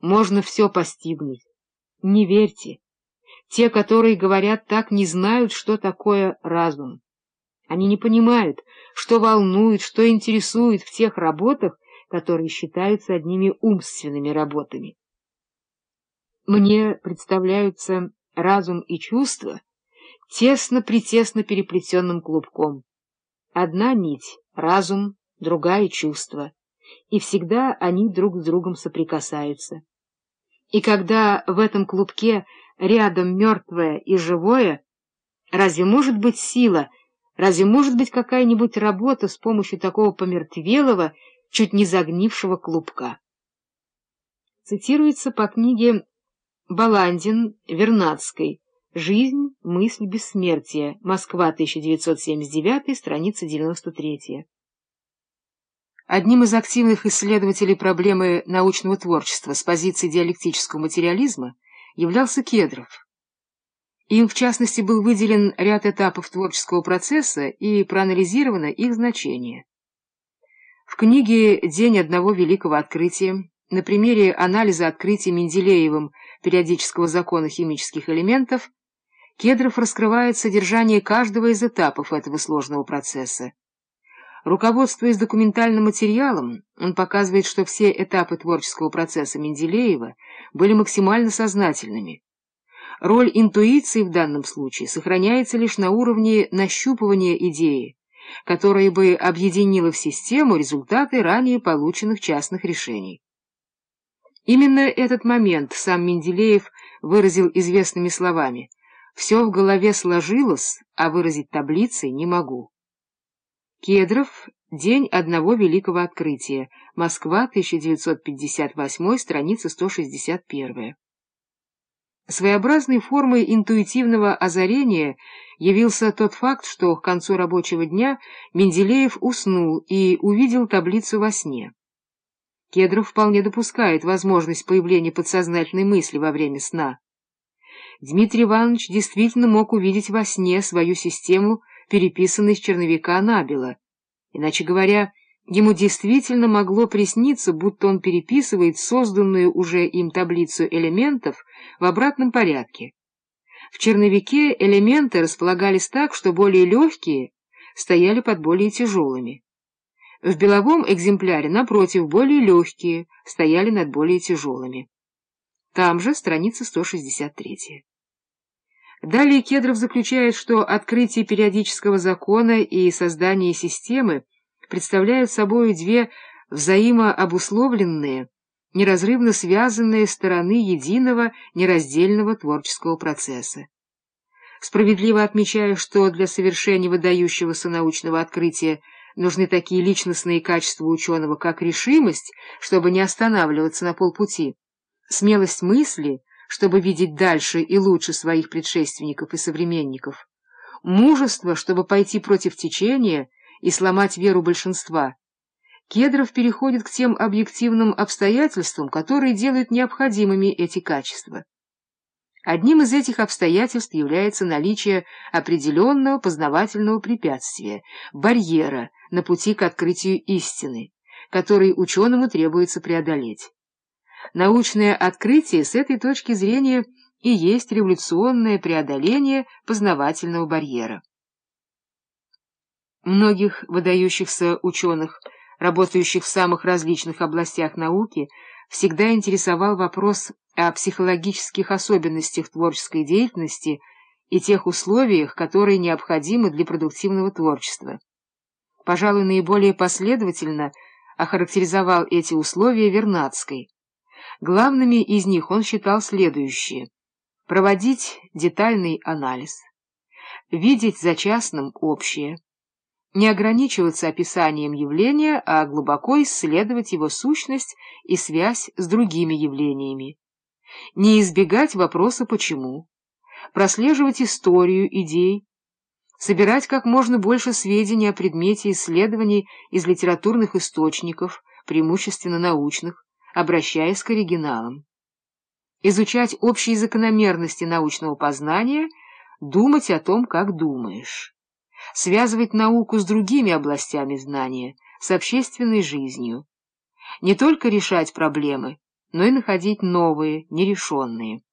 можно все постигнуть. Не верьте. Те, которые говорят так, не знают, что такое разум. Они не понимают, что волнует, что интересует в тех работах, которые считаются одними умственными работами. Мне представляются разум и чувства тесно-притесно переплетенным клубком. Одна нить — разум, другая — чувство, и всегда они друг с другом соприкасаются. И когда в этом клубке рядом мертвое и живое, разве может быть сила, разве может быть какая-нибудь работа с помощью такого помертвелого, чуть не загнившего клубка? Цитируется по книге Баландин, Вернадской. «Жизнь, мысль, бессмертие. Москва, 1979, страница 93». Одним из активных исследователей проблемы научного творчества с позиции диалектического материализма являлся Кедров. Им, в частности, был выделен ряд этапов творческого процесса и проанализировано их значение. В книге «День одного великого открытия» на примере анализа открытий Менделеевым периодического закона химических элементов, Кедров раскрывает содержание каждого из этапов этого сложного процесса. Руководствуясь документальным материалом, он показывает, что все этапы творческого процесса Менделеева были максимально сознательными. Роль интуиции в данном случае сохраняется лишь на уровне нащупывания идеи, которая бы объединила в систему результаты ранее полученных частных решений. Именно этот момент сам Менделеев выразил известными словами «Все в голове сложилось, а выразить таблицей не могу». Кедров. День одного великого открытия. Москва, 1958, страница 161. Своеобразной формой интуитивного озарения явился тот факт, что к концу рабочего дня Менделеев уснул и увидел таблицу во сне. Кедров вполне допускает возможность появления подсознательной мысли во время сна. Дмитрий Иванович действительно мог увидеть во сне свою систему, переписанной с черновика Набела. Иначе говоря, ему действительно могло присниться, будто он переписывает созданную уже им таблицу элементов в обратном порядке. В черновике элементы располагались так, что более легкие стояли под более тяжелыми. В беловом экземпляре, напротив, более легкие, стояли над более тяжелыми. Там же страница 163. Далее Кедров заключает, что открытие периодического закона и создание системы представляют собой две взаимообусловленные, неразрывно связанные стороны единого нераздельного творческого процесса. Справедливо отмечая, что для совершения выдающегося научного открытия Нужны такие личностные качества ученого, как решимость, чтобы не останавливаться на полпути, смелость мысли, чтобы видеть дальше и лучше своих предшественников и современников, мужество, чтобы пойти против течения и сломать веру большинства. Кедров переходит к тем объективным обстоятельствам, которые делают необходимыми эти качества. Одним из этих обстоятельств является наличие определенного познавательного препятствия, барьера на пути к открытию истины, который ученому требуется преодолеть. Научное открытие с этой точки зрения и есть революционное преодоление познавательного барьера. Многих выдающихся ученых, работающих в самых различных областях науки, всегда интересовал вопрос о психологических особенностях творческой деятельности и тех условиях, которые необходимы для продуктивного творчества. Пожалуй, наиболее последовательно охарактеризовал эти условия Вернадской. Главными из них он считал следующие. Проводить детальный анализ, видеть за частным общее, не ограничиваться описанием явления, а глубоко исследовать его сущность и связь с другими явлениями, не избегать вопроса «почему?», прослеживать историю идей, собирать как можно больше сведений о предмете исследований из литературных источников, преимущественно научных, обращаясь к оригиналам, изучать общие закономерности научного познания, думать о том, как думаешь, связывать науку с другими областями знания, с общественной жизнью, не только решать проблемы, но и находить новые, нерешенные.